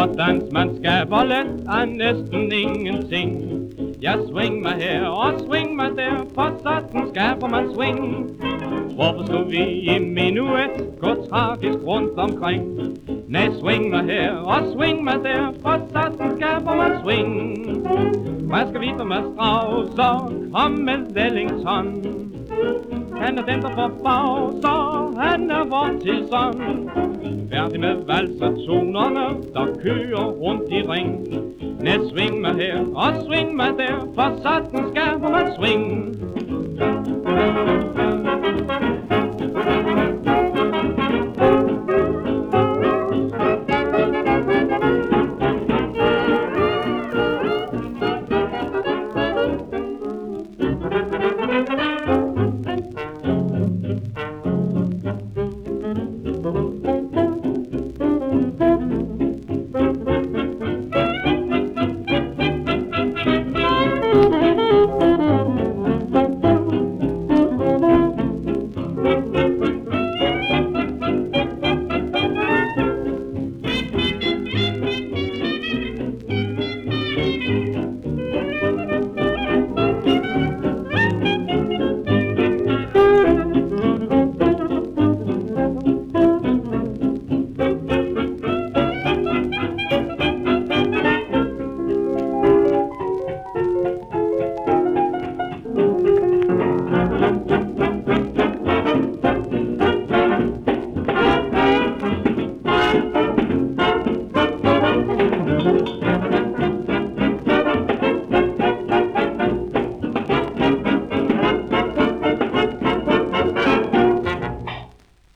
Og dans, man skaber let af næsten ingenting. Jeg swing mig her og swing mig der, for sådan skaber man swing. Hvorfor skulle vi i minuet gå tragisk rundt omkring? Nej, swing mig her og swing mig der, for sådan skaber man swing. Hvad skal vi med Strauss og kom med Wellington? Han er den, der får pauser, han er vores tilsang. Færdig med valsertonerne, der kører rundt i ring. Næst sving mig her og sving mig der, for sådan skal man svinge.